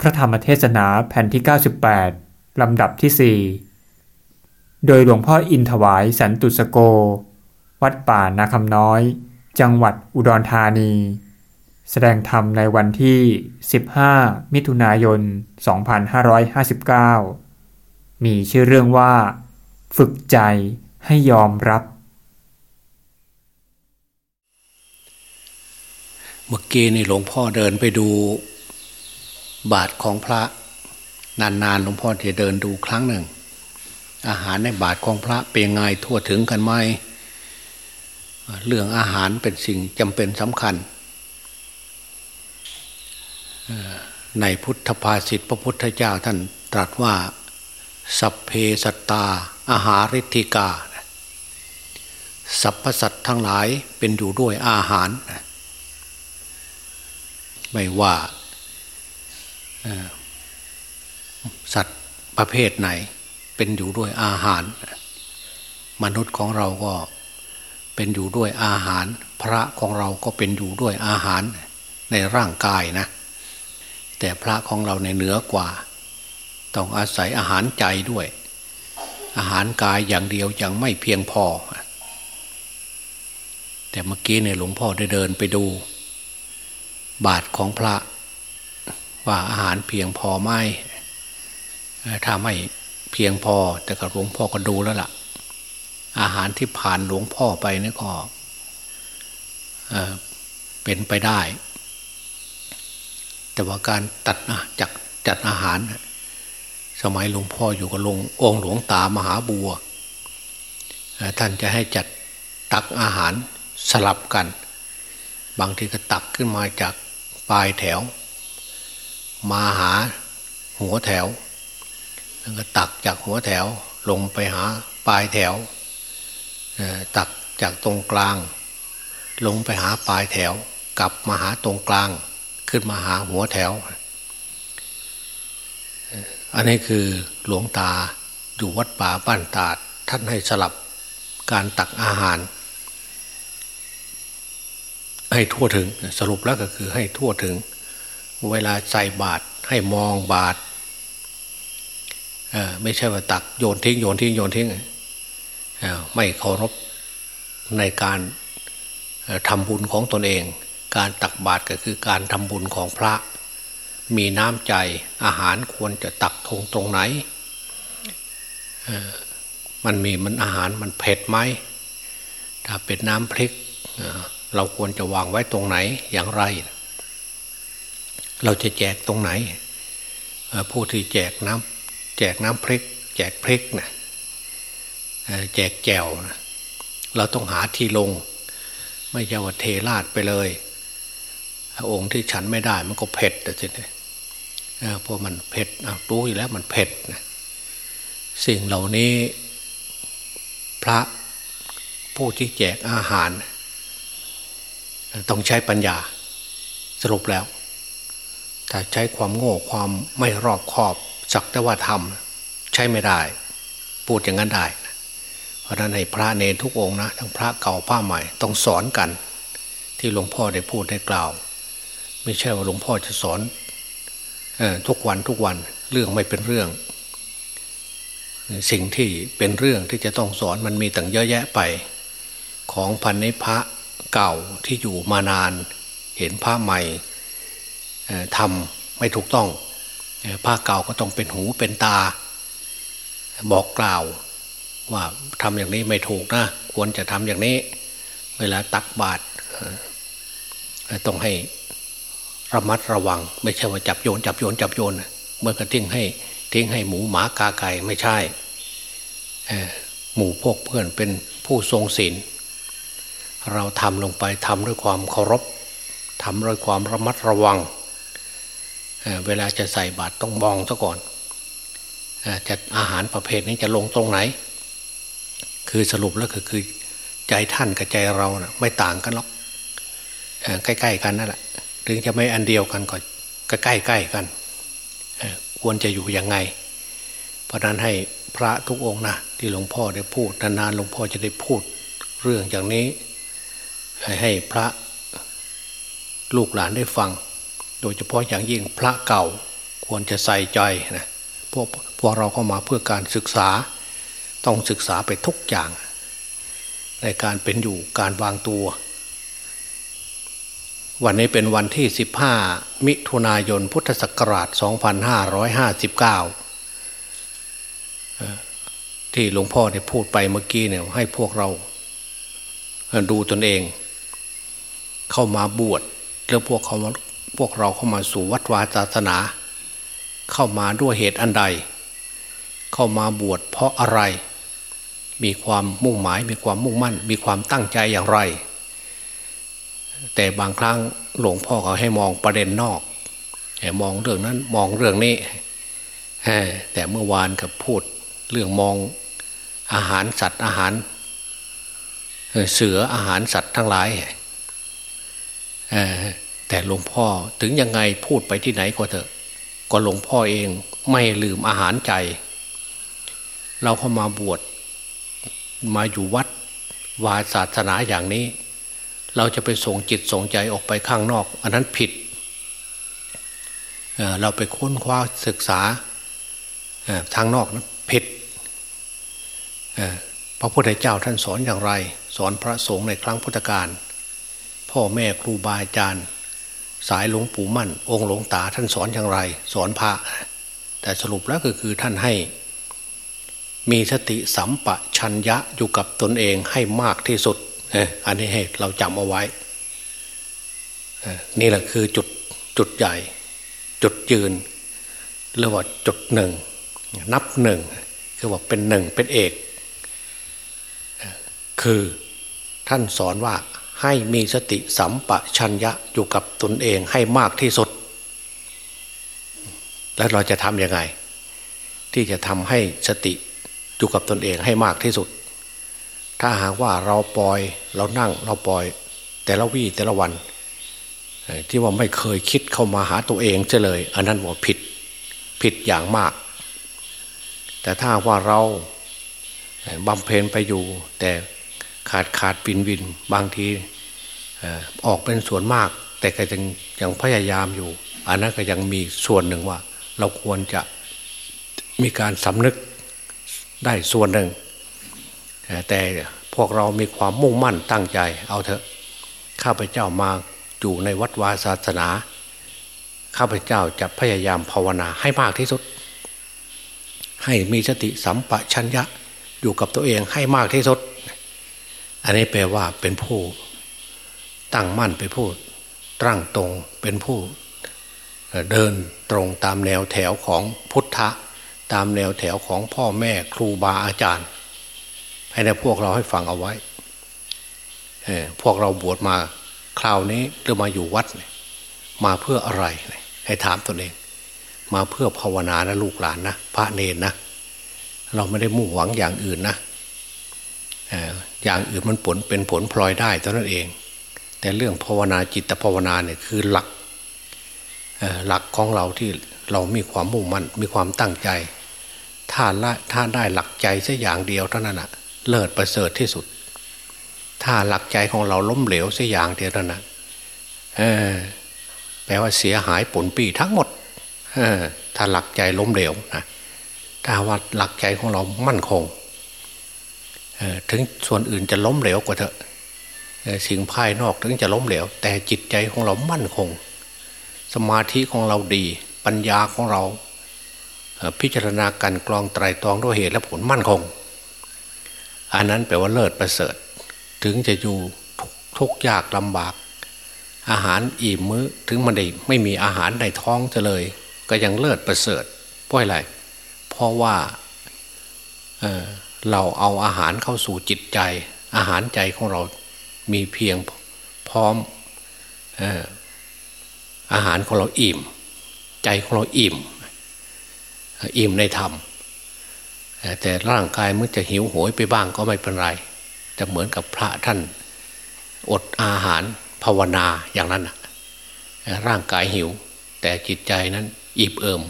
พระธรรมเทศนาแผ่นที่ 98 ลำดับที่ 4 โดยหลวงพ่ออินถวายสันตุสโก วัดป่านาคำน้อย จังหวัดอุดรธานี แสดงธรรมในวันที่ 15 มิถุนายน 2559 มีชื่อเรื่องว่า ฝึกใจให้ยอมรับ เมื่อกี้นี่หลวงพ่อเดินไปดู บาทของพระ นานๆหลวงพ่อจะเดินดูครั้งหนึ่ง อาหารในบาทของพระเป็นไงทั่วถึงกันไหมเรื่องอาหารเป็นสิ่งจำเป็นสำคัญ ในพุทธภาษิตพระพุทธเจ้าท่านตรัสว่า สัพเพสัตตา อาหาริธิกาสรรพสัตว์ทั้งหลายเป็นอยู่ด้วยอาหาร ไม่ว่า สัตว์ประเภทไหน เป็นอยู่ด้วยอาหาร มนุษย์ของเราก็เป็นอยู่ด้วยอาหาร พระของเราก็เป็นอยู่ด้วยอาหารในร่างกายนะ แต่พระของเราในเหนือกว่า ต้องอาศัยอาหารใจด้วย อาหารกายอย่างเดียวยังไม่เพียงพอ แต่เมื่อกี้เนี่ยหลวงพ่อได้เดินไปดู บาทของพระ ว่าอาหารเพียงพอไหมถ้าไม่เพียงพอ แต่กับหลวงพ่อก็ดูแล้วล่ะ อาหารที่ผ่านหลวงพ่อไปนี่ก็เป็นไปได้ แต่ว่าการตัดจักจัดอาหาร สมัยหลวงพ่ออยู่กับหลวงองค์หลวงตามหาบัวท่านจะให้จัดตักอาหารสลับกัน บางทีก็ตักขึ้นมาจากปลายแถว มาหาหัวแถว แล้วก็ตักจากหัวแถวลงไปหาปลายแถว ตักจากตรงกลาง ลงไปหาปลายแถว กลับมาหาตรงกลาง ขึ้นมาหาหัวแถว อันนี้คือหลวงตาอยู่วัดป่าบ้านตาด ท่านให้สลับการตักอาหาร ให้ทั่วถึงสรุปแล้วก็คือให้ทั่วถึง เวลาใส่บาตรให้มองบาตรไม่ใช่ว่าตักโยนทิ้งโยนทิ้งโยนทิ้งไม่เคารพในการทำบุญของตนเอง การตักบาตรก็คือการทำบุญของพระ มีน้ำใจอาหารควรจะตักทงตรงไหน มันมีมันอาหารมันเผ็ดไหม ถ้าเป็นน้ำพริก เราควรจะวางไว้ตรงไหนอย่างไร เราจะแจกตรงไหนผู้ที่แจกน้ำแจกน้ำพริก แจกพริกนะแจกแจวนะเราต้องหาที่ลง ไม่ใช่ว่าเทราดไปเลย องค์ที่ฉันไม่ได้มันก็เผ็ดแต่ทีนี้เพราะมันเผ็ดรู้อยู่แล้วมันเผ็ดนะสิ่งเหล่านี้พระผู้ที่แจกอาหาร ต้องใช้ปัญญาสรุปแล้ว ถ้าใช้ความโง่ความไม่รอบคอบสักแต่ว่าทำใช้ไม่ได้ พูดอย่างนั้นได้ เพราะนั้นในพระเนรทุกองนะทั้งพระเก่าพระใหม่ต้องสอนกัน ที่หลวงพ่อได้พูดได้กล่าว ไม่ใช่ว่าหลวงพ่อจะสอนทุกวันทุกวันเรื่องไม่เป็นเรื่อง สิ่งที่เป็นเรื่องที่จะต้องสอนมันมีตั้งเยอะแยะไป ของพันในพระเก่าที่อยู่มานาน เห็นพระใหม่ ทำไม่ถูกต้องผ้าเก่าก็ต้องเป็นหูเป็นตา บอกกล่าวว่าทำอย่างนี้ไม่ถูกนะ ควรจะทำอย่างนี้ เวลาตักบาตรต้องให้ระมัดระวัง ไม่ใช่ว่าจับโยน จับโยน จับโยนเมื่อกระทิ้งให้ทิ้งให้หมูหมากาไก่ไม่ใช่หมู่พวกเพื่อนเป็นผู้ทรงศีลเราทำลงไปทำด้วยความเคารพทำด้วยความระมัดระวัง เวลาจะใส่บาตรต้องมองซะก่อนจะอาหารประเภทนี้จะลงตรงไหน คือสรุปแล้วก็คือใจท่านกับใจเรานะไม่ต่างกันหรอกใกล้ๆกันนั่นแหละถึงจะไม่อันเดียวกันก็ใกล้ๆกันควรจะอยู่ยังไง เพราะนั้นให้พระทุกองค์นะที่หลวงพ่อได้พูดนานๆหลวงพ่อจะได้พูดเรื่องอย่างนี้ ให้พระลูกหลานได้ฟัง โดยเฉพาะอย่างยิ่งพระเก่าควรจะใส่ใจนะพวกพวกเราเข้ามาเพื่อการศึกษา ต้องศึกษาไปทุกอย่าง ในการเป็นอยู่การวางตัว วันนี้เป็นวันที่ 15 มิถุนายนพุทธศักราช 2559 ที่หลวงพ่อได้พูดไปเมื่อกี้เนี่ยให้พวกเราดูตนเอง เข้ามาบวชแล้วพวกเขา พวกเราเข้ามาสู่วัดวาศาสนา เข้ามาด้วยเหตุอันใด เข้ามาบวชเพราะอะไร มีความมุ่งหมายมีความมุ่งมั่น มีความตั้งใจอย่างไร แต่บางครั้งหลวงพ่อเขาให้มองประเด็นนอกมองเรื่องนั้นมองเรื่องนี้แต่เมื่อวานกับพูดเรื่องมองอาหารสัตว์อาหารเสืออาหารสัตว์ทั้งหลาย แต่หลวงพ่อถึงยังไงพูดไปที่ไหนก็เถอะ ก็หลวงพ่อเองไม่ลืมอาหารใจ เราเข้ามาบวชมาอยู่วัดวาศาสนาอย่างนี้ เราจะไปส่งจิตส่งใจออกไปข้างนอก อันนั้นผิดเราไปค้นคว้าศึกษาทางนอกนั้นผิดพระพุทธเจ้าท่านสอนอย่างไร สอนพระสงฆ์ในครั้งพุทธกาลพ่อแม่ครูบาอาจารย์ สายหลวงปู่มั่น องค์หลวงตาท่านสอนอย่างไร สอนพระ แต่สรุปแล้วก็คือท่านให้ มีสติสัมปะชัญญะอยู่กับตนเองให้มากที่สุดอันนี้ให้เราจำเอาไว้ นี่แหละคือจุดจุดใหญ่ จุดยืนเรียกว่าจุดหนึ่ง นับหนึ่งคือว่าเป็นหนึ่งเป็นเอก คือท่านสอนว่า ให้มีสติสัมปชัญญะอยู่กับตนเองให้มากที่สุด แล้วเราจะทำยังไง ที่จะทำให้สติอยู่กับตนเองให้มากที่สุด ถ้าหากว่าเราปล่อยเรานั่งเราปล่อย แต่ละวี่แต่ละวัน ที่ว่าไม่เคยคิดเข้ามาหาตัวเองเฉลย อันนั้นว่าผิดผิดอย่างมาก แต่ถ้าว่าเราบำเพ็ญไปอยู่แต่ ขาดขาดวินวินบางทีออกเป็นส่วนมาก แต่ก็ยังยังพยายามอยู่ อันนั้นก็ยังมีส่วนหนึ่งว่า เราควรจะมีการสำนึกได้ส่วนหนึ่ง แต่พวกเรามีความมุ่งมั่นตั้งใจ เอาเถอะข้าพเจ้ามาอยู่ในวัดวาศาสนา ข้าพเจ้าจะพยายามภาวนาให้มากที่สุด ให้มีสติสัมปชัญญะอยู่กับตัวเองให้มากที่สุด อันนี้แปลว่าเป็นผู้ ตั้งมั่นเป็นผู้ตั้งตรงเป็นผู้ เดินตรงตามแนวแถวของพุทธะ ตามแนวแถวของพ่อแม่ครูบาอาจารย์ ให้ในพวกเราให้ฟังเอาไว้พวกเราบวชมาคราวนี้หรือมาอยู่วัด มาเพื่ออะไร ให้ถามตนเอง มาเพื่อภาวนานะลูกหลานนะพระเนนนะ เราไม่ได้มุ่งหวังอย่างอื่นนะ อย่างอื่นมันผลเป็นผลพลอยได้เท่านั้นเอง แต่เรื่องภาวนาจิตภาวนาเนี่ยคือหลักหลักของเราที่เรามีความมุ่งมั่นมีความตั้งใจ ถ้าละถ้าได้หลักใจสักอย่างเดียวเท่านั้นอะเลิศประเสริฐที่สุด ถ้าหลักใจของเราล้มเหลวสักอย่างเดียวเท่านั้นแปลว่าเสียหายผลปีทั้งหมดถ้าหลักใจล้มเหลวนะถ้าว่าหลักใจของเรามั่นคง ถึงส่วนอื่นจะล้มเหลวกว่าเถอะสิ่งภายนอกถึงจะล้มเหลว แต่จิตใจของเรามั่นคง สมาธิของเราดี ปัญญาของเรา พิจารณาการกรองไตรตรองด้วยเหตุและผลมั่นคง อันนั้นแปลว่าเลิศประเสริฐ ถึงจะอยู่ทุกยากลำบาก อาหารอิ่มมื้อถึงมันได้ไม่มีอาหารในท้องจะเลย ก็ยังเลิศประเสริฐเพราะอะไรเพราะว่าเเราเอาอาหารเข้าสู่จิตใจ อาหารใจของเรามีเพียงพร้อมอาหารของเราอิ่ม ใจของเราอิ่ม อิ่มในธรรมแต่ร่างกายมันจะหิวโหยไปบ้างก็ไม่เป็นไรจะเหมือนกับพระท่านอดอาหารภาวนาอย่างนั้นร่างกายหิว แต่จิตใจนั้นอิ่มเอิม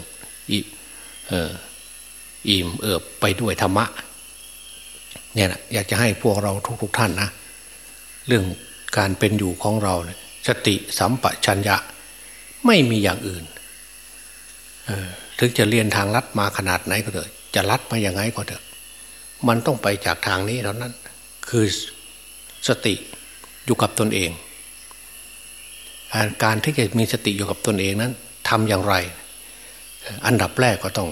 อิ่มเอิบไปด้วยธรรมะ เนี่ยนะอยากจะให้พวกเราทุกๆทท่านนะ เรื่องการเป็นอยู่ของเราเนี่ยสติสัมปชัญญะ ไม่มีอย่างอื่นถึงจะเรียนทางลัดมาขนาดไหนก็เถอะจะลัดมาอย่างไงก็เถอะ มันต้องไปจากทางนี้เท่านั้น คือสติอยู่กับตนเอง การที่จะมีสติอยู่กับตนเองนั้นทำอย่างไร อันดับแรกก็ต้อง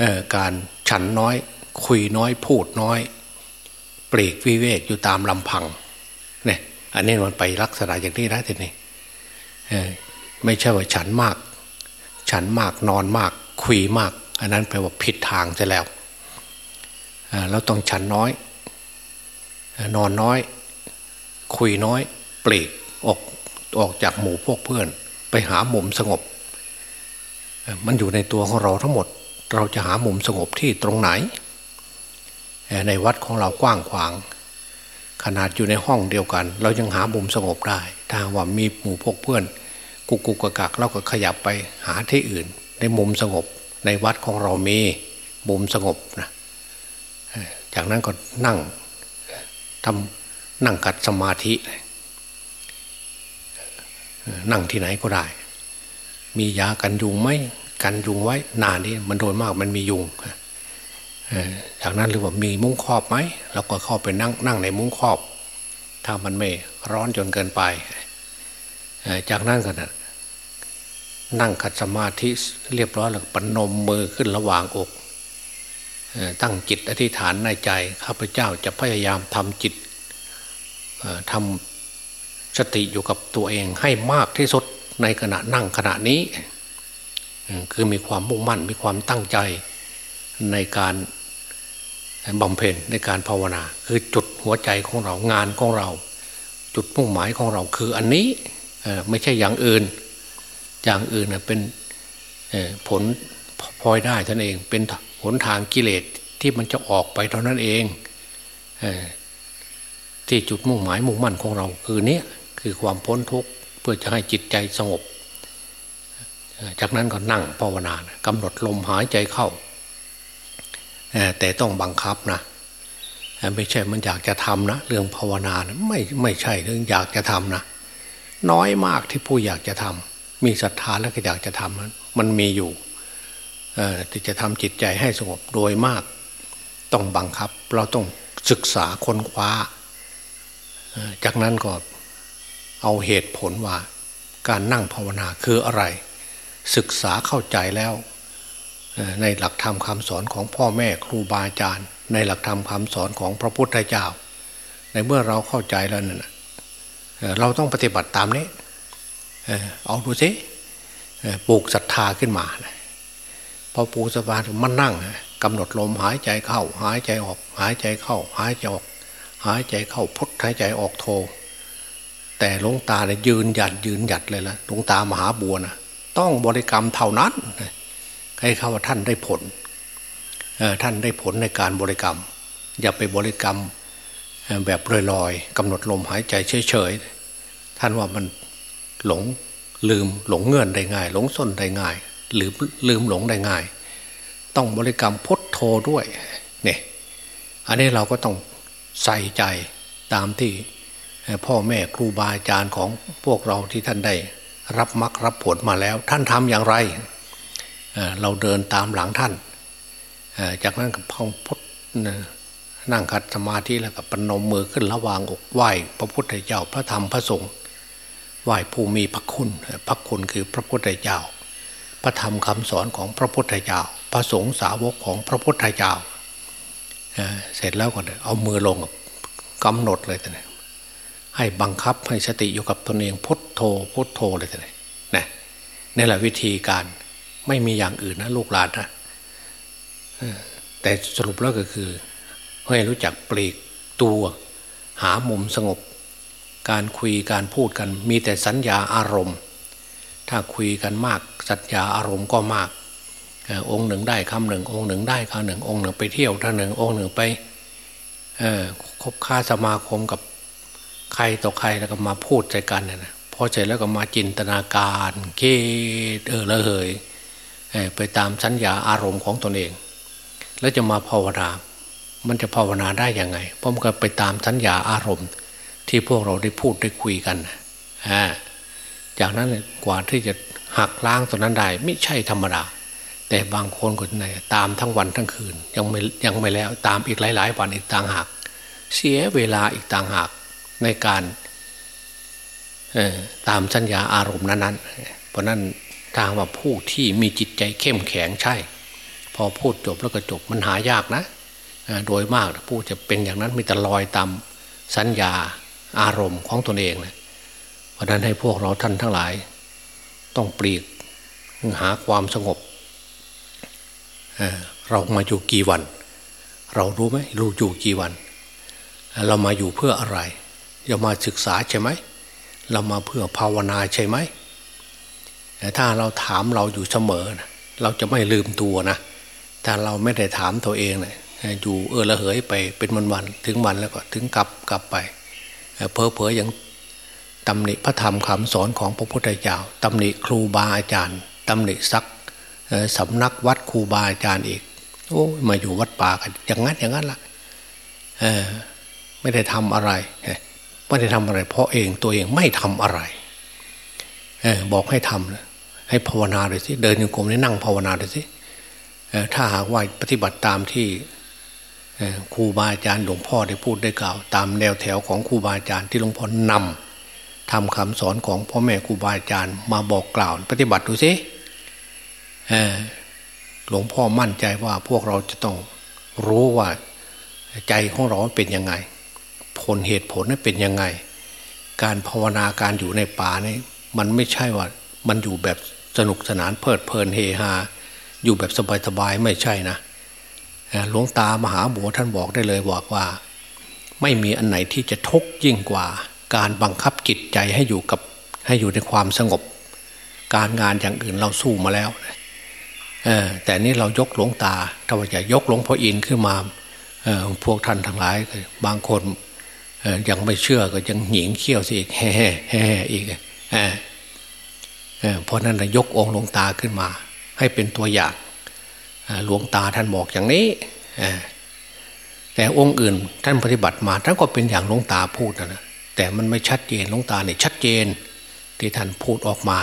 ออการฉันน้อย คุยน้อยพูดน้อยปลีกวิเวกอยู่ตามลำพังเนี่ยอันนี้มันไปลักษณะอย่างนี้นะทีนี้ไม่ใช่ว่าฉันมาก ฉันมากนอนมาก คุยมาก อันนั้นแปลว่าผิดทางจะแล้วเราต้องฉันน้อย นอนน้อย คุยน้อยปลีกออกออกจากหมู่พวกเพื่อน ไปหามุมสงบ มันอยู่ในตัวของเราทั้งหมด เราจะหามุมสงบที่ตรงไหน ในวัดของเรากว้างขวาง ขนาดอยู่ในห้องเดียวกัน เรายังหามุมสงบได้ถ้าว่ามีหมู่พวกเพื่อน กุกกุกกักเราก็ขยับไปหาที่อื่น ในมุมสงบ ในวัดของเรามีมุมสงบนะจากนั้นก็นั่งทำนั่งกัดสมาธิ นั่งที่ไหนก็ได้ มียากันยุงไหมกันยุงไว้นานนี้มันโดนมากมันมียุง จากนั้นหรือว่ามีมุ้งครอบไหมเราก็เข้าไปนั่งนั่งในมุ้งครอบ ถ้ามันไม่ร้อนจนเกินไป จากนั้นก็นนั่งขัดสมาธิเรียบร้อยแล้วปนมมือขึ้นระหว่างอกตั้งจิตอธิษฐานในใจข้าพเจ้าจะพยายามทำจิตทำสติอยู่กับตัวเองให้มากที่สุดในขณะนั่งขณะนี้ คือมีความมุ่งมั่นมีความตั้งใจในการ บำเพ็ญในการภาวนา คือจุดหัวใจของเรางานของเรา จุดมุ่งหมายของเราคืออันนี้ไม่ใช่อย่างอื่น อย่างอื่นเป็นผลพลอยได้ท่านเองเป็นหนทางกิเลสที่มันจะออกไปเท่านั้นเองที่จุดมุ่งหมายมุ่งมั่นของเรา คือเนี้ยคือความพ้นทุกข์เพื่อจะให้จิตใจสงบ จากนั้นก็นั่งภาวนากำหนดลมหายใจเข้า แต่ต้องบังคับนะไม่ใช่มันอยากจะทำนะเรื่องภาวนานะไม่ไม่ใช่เรื่องอยากจะทำนะน้อยมากที่ผู้อยากจะทำมีศรัทธาแล้วก็อยากจะทำมันมีอยู่ที่จะทำจิตใจให้สงบโดยมาก ต้องบังคับ เราต้องศึกษาค้นคว้า จากนั้นก็เอาเหตุผลว่า การนั่งภาวนาคืออะไร ศึกษาเข้าใจแล้ว ในหลักธรรมคำสอนของพ่อแม่ครูบาอาจารย์ ในหลักธรรมคำสอนของพระพุทธเจ้า ในเมื่อเราเข้าใจแล้วนั่นเราต้องปฏิบัติตามนี้ เอาดูสิปลูกศรัทธาขึ้นมาพอปูสบานมันนั่งกำหนดลมหายใจเข้า หายใจออก หายใจเข้า หายใจออก หายใจเข้าพุทหายใจออกโท แต่หลวงตาเนี่ยยืนหยัดยืนหยัดเลยละหลวงตามหาบัวนะต้องบริกรรมเท่านั้น ให้เขาว่าท่านได้ผลท่านได้ผลในการบริกรรม อย่าไปบริกรรมแบบลอยๆกำหนดลมหายใจเฉยๆท่านว่ามันหลงลืมหลงเงื่อนได้ง่าย หลงส้นได้ง่าย หรือลืมหลงได้ง่าย ต้องบริกรรมพุทโธด้วยเนี่ยอันนี้เราก็ต้องใส่ใจตามที่พ่อแม่ครูบาอาจารย์ของพวกเราที่ท่านได้ รับมรรครับผลมาแล้ว ท่านทำอย่างไร เราเดินตามหลังท่าน จากนั้นก็พองพุทนั่งคัดสมาธิแล้วก็ปนมมือขึ้นระวางอกไหวพระพุทธเจ้าพระธรรมพระสงฆ์ไหวผู้มีพระคุณ พระคุณคือพระพุทธเจ้า พระธรรมคำสอนของพระพุทธเจ้า พระสงฆ์สาวกของพระพุทธเจ้าเสร็จแล้วก็เอามือลงกำหนดเลยแต่ให้บังคับให้สติอยู่กับตนเองพุทโธพุทโธเลยแต่นี่นี่แหละวิธีการ ไม่มีอย่างอื่นนะลูกหลานนะแต่สรุปแล้วก็คือให้รู้จักปลีกตัว หามุมสงบ การคุยการพูดกัน มีแต่สัญญาอารมณ์ ถ้าคุยกันมากสัญญาอารมณ์ก็มากองค์หนึ่งได้คำหนึ่ง องค์หนึ่งได้คำหนึ่ง องค์หนึ่งไปเที่ยวท่านหนึ่งองค์หนึ่งไปคบค้าสมาคมกับใครต่อใครแล้วก็มาพูดใจกันนะพอเสร็จแล้วก็มาจินตนาการเคเออละเหย ไปตามสัญญาอารมณ์ของตนเอง แล้วจะมาภาวนา มันจะภาวนาได้ยังไงเพราะมันก็ไปตามสัญญาอารมณ์ ที่พวกเราได้พูดได้คุยกันจากนั้นกว่าที่จะหักล้างตัวนั้นได้ไม่ใช่ธรรมดาแต่บางคนคนไหนตามทั้งวันทั้งคืน ยังไม่ยังไม่แล้วตามอีกหลาย ๆ วันอีกต่างหาก เสียเวลาอีกต่างหากในการตามสัญญาอารมณ์นั้นๆเพราะนั้น ทางว่าผู้ที่มีจิตใจเข้มแข็งใช่ พอพูดจบแล้วก็จบมันหายากนะโดยมากผู้จะเป็นอย่างนั้นมีแต่ลอยตามสัญญาอารมณ์ของตนเองนะเพราะนั้นให้พวกเราท่านทั้งหลาย ต้องปลีกหาความสงบเรามาอยู่กี่วัน เรารู้ไหมรู้อยู่กี่วัน เรามาอยู่เพื่ออะไรเรามาศึกษาใช่ไหม เรามาเพื่อภาวนาใช่ไหม ถ้าเราถามเราอยู่เสมอนะเราจะไม่ลืมตัวนะถ้าเราไม่ได้ถามตัวเองเนะอยู่เออละเหยไปเป็นวันวันถึงวันแล้วก็ถึงกลับกลับไปเพอเพอยังตำหนิพระธรรมคำสอนของพระพุทธเจ้าตำหนิครูบาอาจารย์ตำหนิซักสำนักวัดครูบาอาจารย์อีกโอ้มาอยู่วัดป่ากันอย่างนั้นอย่างนั้นละ่ะไม่ได้ทำอะไรไม่ได้ทำอะไร เพราะเองตัวเองไม่ทำอะไรบอกให้ทำ ให้ภาวนาเลยสิเดินโยกรมนี่นั่งภาวนาเลยสิถ้าหากว่าปฏิบัติตามที่ครูบาอาจารย์หลวงพ่อได้พูดได้กล่าว ตามแนวแถวของครูบาอาจารย์ที่หลวงพ่อนำทำคำสอนของพ่อแม่ครูบาอาจารย์มาบอกกล่าว ปฏิบัติดูสิหลวงพ่อมั่นใจว่าพวกเราจะต้องรู้ว่าใจของเราเป็นยังไง ผลเหตุผลนั้นเป็นยังไง การภาวนาการอยู่ในป่านี่มันไม่ใช่ว่ามันอยู่แบบ สนุกสนานเพลิดเพลินเฮฮาอยู่แบบสบายๆไม่ใช่นะหลวงตามหาบัวท่านบอกได้เลยบอกว่า ไม่มีอันไหนที่จะทุกข์ยิ่งกว่า การบังคับจิตใจให้อยู่กับให้อยู่ในความสงบ การงานอย่างอื่นเราสู้มาแล้วแต่นี้เรายกหลวงตาถ้าว่าจะยกหลวงพ่ออินขึ้นมาพวกท่านทั้งหลาย บางคนยังไม่เชื่อก็ยังหญิงเขี้ยวสิอีกแห่แห่อีก เพราะนั้นยกองหลวงตาขึ้นมา ให้เป็นตัวอย่างหลวงตาท่านบอกอย่างนี้แต่องค์อื่นท่านปฏิบัติมาท่านก็เป็นอย่างหลวงตาพูดนะแต่มันไม่ชัดเจนหลวงตาเนี่ยชัดเจนที่ท่านพูดออกมา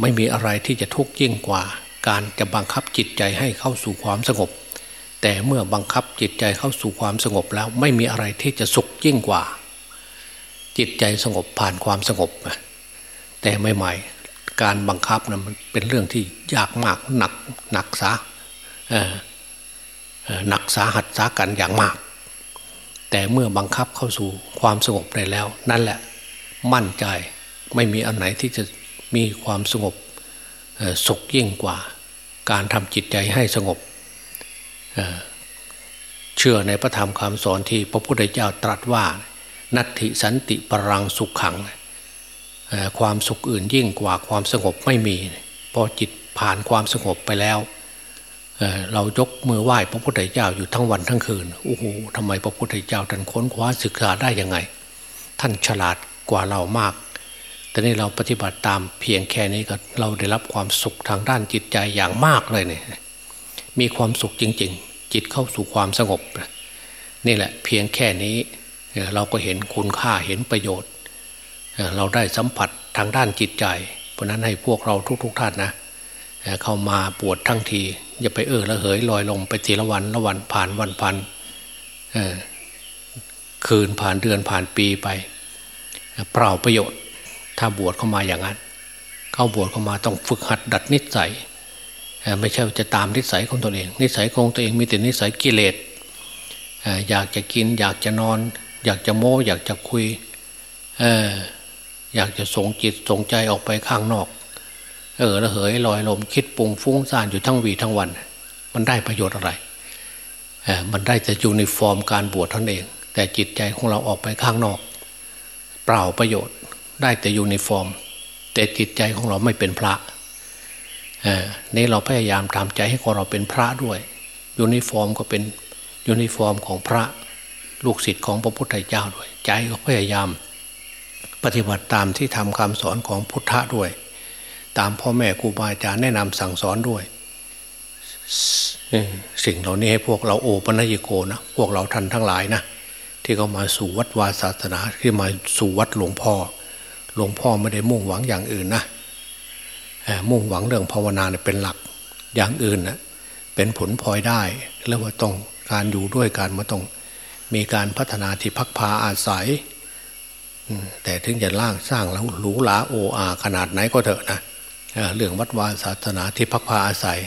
ไม่มีอะไรที่จะทุกข์ยิ่งกว่า การจะบังคับจิตใจให้เข้าสู่ความสงบ แต่เมื่อบังคับจิตใจเข้าสู่ความสงบแล้วไม่มีอะไรที่จะสุขยิ่งกว่า จิตใจสงบผ่านความสงบ แต่ใหม่การบังคับนะมันเป็นเรื่องที่ยากมากหนักหนักสาหนักสาหัสสากันอย่างมาก แต่เมื่อบังคับเข้าสู่ความสงบได้แล้ว นั่นแหละมั่นใจไม่มีอันไหนที่จะมีความสงบสุขยิ่งกว่า การทำจิตใจให้สงบเชื่อในพระธรรมคำสอนที่พระพุทธเจ้าตรัสว่า นัตถิสันติปรังสุขขัง ความสุขอื่นยิ่งกว่าความสงบไม่มีพอจิตผ่านความสงบไปแล้วเเรายกมือไหว้พระพุทธเจ้าอยู่ทั้งวันทั้งคืนโอ้โหทำไมพระพุทธเจ้าท่านค้นคว้าศึกษาได้ยังไง ท่านฉลาดกว่าเรามาก แต่นี่เราปฏิบัติตามเพียงแค่นี้ก็เราได้รับความสุขทางด้านจิตใจอย่างมากเลยเนี่ยมีความสุขจริง ๆ จิตเข้าสู่ความสงบ นี่แหละเพียงแค่นี้เราก็เห็นคุณค่าเห็นประโยชน์ เราได้สัมผัสทางด้านจิตใจ เพราะนั้นให้พวกเราทุกๆท่านนะเข้ามาปวดทั้งที อย่าไปเออละเหยลอยลงไปทีละวันละวันผ่านวันผ่านคืนผ่านเดือนผ่านปีไปเปล่าประโยชน์ ถ้าบวชเข้ามาอย่างนั้น เข้าบวชเข้ามาต้องฝึกหัดดัดนิสัยไม่ใช่จะตามนิสัยของตัวเอง นิสัยของตัวเองมีแต่นิสัยกิเลสอยากจะกิน อยากจะนอน อยากจะโม้ อยากจะคุยอ อยากจะส่งจิตส่งใจออกไปข้างนอก เออระเหยลอยลมคิดปุงฟุ้งซ่านอยู่ทั้งวีทั้งวัน มันได้ประโยชน์อะไรเออมันได้จะอยู่ในฟอร์มการบวชท่านเอง แต่จิตใจของเราออกไปข้างนอก เปล่าประโยชน์ได้แต่อยู่ในฟอร์ม แต่จิตใจของเราไม่เป็นพระเออนี่เราพยายามทำใจให้ของเราเป็นพระด้วยยูนิฟอร์มก็เป็นยูนิฟอร์มของพระลูกศิษย์ของพระพุทธเจ้าด้วย ใจก็พยายาม ปฏิบัติตามที่ธรรมคำสอนของพุทธะด้วย ตามพ่อแม่ครูบาอาจารย์แนะนำสั่งสอนด้วย สิ่งเหล่านี้ให้พวกเราโอปนยิโกนะพวกเราท่านทั้งหลายนะที่เขามาสู่วัดวาศาสนาที่มาสู่วัดหลวงพ่อ หลวงพ่อไม่ได้มุ่งหวังอย่างอื่นนะมุ่งหวังเรื่องภาวนาเนี่ยเป็นหลักอย่างอื่นนะเป็นผลพลอยได้แล้วว่าต้องการอยู่ด้วยกันมาต้องมีการพัฒนาที่พักพาอาศัย แต่ถึงจะล่างสร้างแล้วหรูหราโออาขนาดไหนก็เถอะนะเรื่องวัดวาศาสนาที่พักพาอาศัย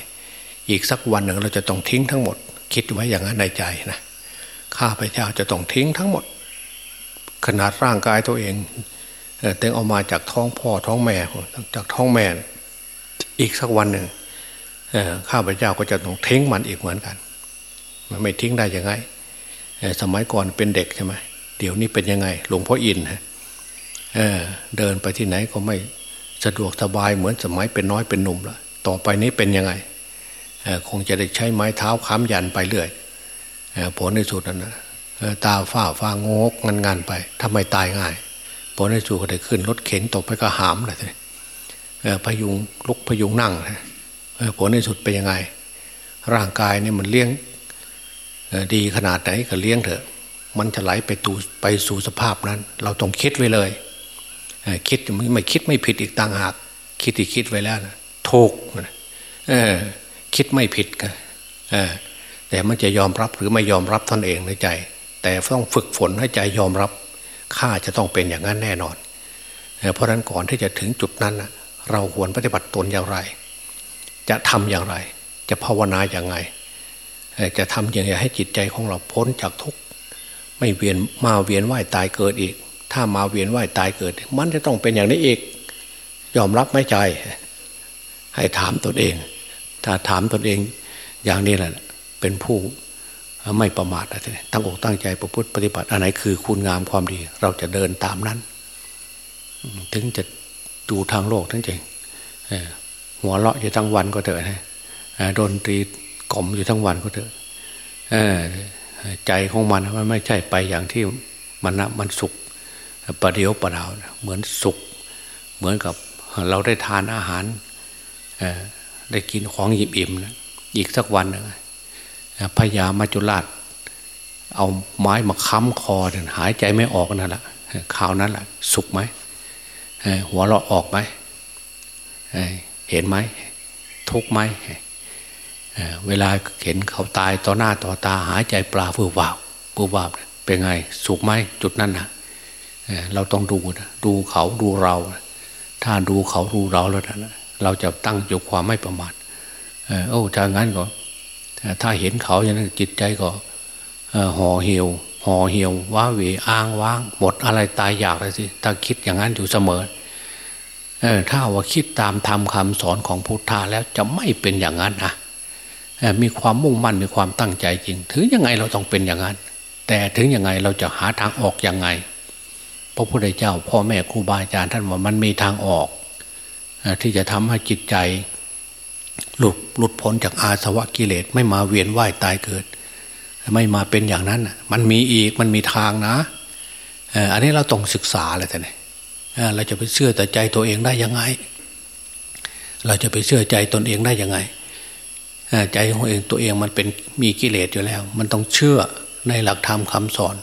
อีกสักวันหนึ่งเราจะต้องทิ้งทั้งหมด คิดไว้อย่างนั้นในใจนะข้าพเจ้าจะต้องทิ้งทั้งหมด ขนาดร่างกายตัวเองเต็งเอามาจากท้องพ่อท้องแม่จากท้องแม่ อีกสักวันหนึ่งข้าพเจ้าก็จะต้องทิ้งมันอีกเหมือนกัน มันไม่ทิ้งได้ยังไงสมัยก่อนเป็นเด็กใช่ไหมเดี๋ยวนี้เป็นยังไง หลวงพ่ออินฮะ เเดินไปที่ไหนก็ไม่สะดวกสบายเหมือนสมัยเป็นน้อยเป็นหนุ่มละต่อไปนี้เป็นยังไงคงจะได้ใช้ไม้เท้าค้ำยันไปเรื่อยผลในสุดนั้นนะตาฝ้าฟางงกงันงานไปทำไมตายง่ายผลในสุดก็ได้ขึ้นรถเข็นตกไปก็หามเลยพยุงลุกพยุงนั่งผลในสุดเป็นยังไง ร่างกายเนี่ยมันเลี้ยงดีขนาดไหนก็เลี้ยงเถอะ มันจะไหลไปตูไปสู่สภาพนั้น เราต้องคิดไว้เลย คิดไม่คิดไม่ผิดอีกต่างหาก คิดที่คิดไว้แล้วนะถูกคิดไม่ผิดกันแต่มันจะยอมรับหรือไม่ยอมรับตนเองในใจ แต่ต้องฝึกฝนให้ใจยอมรับข้าจะต้องเป็นอย่างนั้นแน่นอน เพราะนั้นก่อนที่จะถึงจุดนั้นเราควรปฏิบัติตนอย่างไร จะทำอย่างไร จะภาวนาอย่างไง จะทำอย่างไรให้จิตใจของเราพ้นจากทุกข์ไม่เวียนมาเวียนว่ายตายเกิดอีก ถ้ามาเวียนว่ายตายเกิด มันจะต้องเป็นอย่างนี้อีก ยอมรับไม่ใจ ให้ถามตนเอง ถ้าถามตนเองอย่างนี้แหละเป็นผู้ไม่ประมาทอะไรตั้งอกตั้งใจประพฤติปฏิบัติอันไหนคือคุณงามความดี เราจะเดินตามนั้น ถึงจะดูทางโลกทั้งใจหัวเราะอยู่ทั้งวันก็เถอะดนตรีกล่อมอยู่ทั้งวันก็เถอะใจของมันมันไม่ใช่ไปอย่างที่มันนะมันสุข ประเดียวประดาวเหมือนสุขเหมือนกับเราได้ทานอาหารได้กินของอิ่มอิ่มนะอีกสักวันหนึ่งพญามาจุราช เอาไม้มาค้ำคอหายใจไม่ออกนั่นแหละข่าวนั้นแหละสุขไหมหัวเราะออกไหมเห็นไหมทุกไหมเวลาเห็นเขาตายต่อหน้าต่อตาหายใจปลาฟืบวาบฟืบวาบเป็นไง สุขไหมจุดนั้นนะ เราต้องดูนะดูเขาดูเรา ถ้าดูเขาดูเราแล้วนะเราจะตั้งอยู่ความไม่ประมาทโอ้ถ้างั้นก็ถ้าเห็นเขาอย่างนั้นจิตใจก็ห่อเหี่ยวห่อเหี่ยวว้าเหวอ้างว้างหมดอะไรตายอยากเลยสิถ้าคิดอย่างนั้นอยู่เสมอเออถ้าว่าคิดตามธรรมคาสอนของพุทธาแล้วจะไม่เป็นอย่างนั้นนะมีความมุ่งมั่นมีความตั้งใจจริง ถึงยังไงเราต้องเป็นอย่างนั้น แต่ถึงยังไงเราจะหาทางออกยังไง ระพุทธเจ้า พ่อแม่ครูบาอาจารย์ท่านว่ามันมีทางออก ที่จะทำให้จิตใจ หลุดหลุดพ้นจากอาสวะกิเลสไม่มาเวียนว่ายตายเกิด ไม่มาเป็นอย่างนั้นมันมีอีกมันมีทางนะอันนี้เราต้องศึกษาเลยแต่เนี่ยเราจะไปเชื่อแต่ใจตัวเองได้ยังไง เราจะไปเชื่อใจตนเองได้ยังไงใจของเองตัวเองมันเป็นมีกิเลสอยู่แล้ว มันต้องเชื่อในหลักธรรมคาสอน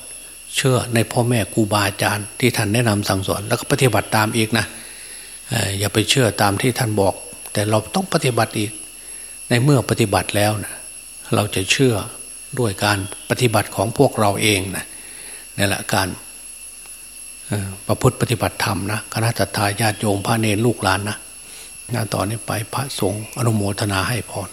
เชื่อในพ่อแม่ครูบาอาจารย์ที่ท่านแนะนำสั่งสอนแล้วก็ปฏิบัติตามอีกนะอย่าไปเชื่อตามที่ท่านบอก แต่เราต้องปฏิบัติอีก ในเมื่อปฏิบัติแล้วนะเราจะเชื่อด้วยการปฏิบัติของพวกเราเองนะนี่แหละการประพฤติปฏิบัติธรรมนะคณะทาญาติโยมพระเนรลูกหลานนะตอนนี้ไปพระสงฆ์อนุโมทนาให้พร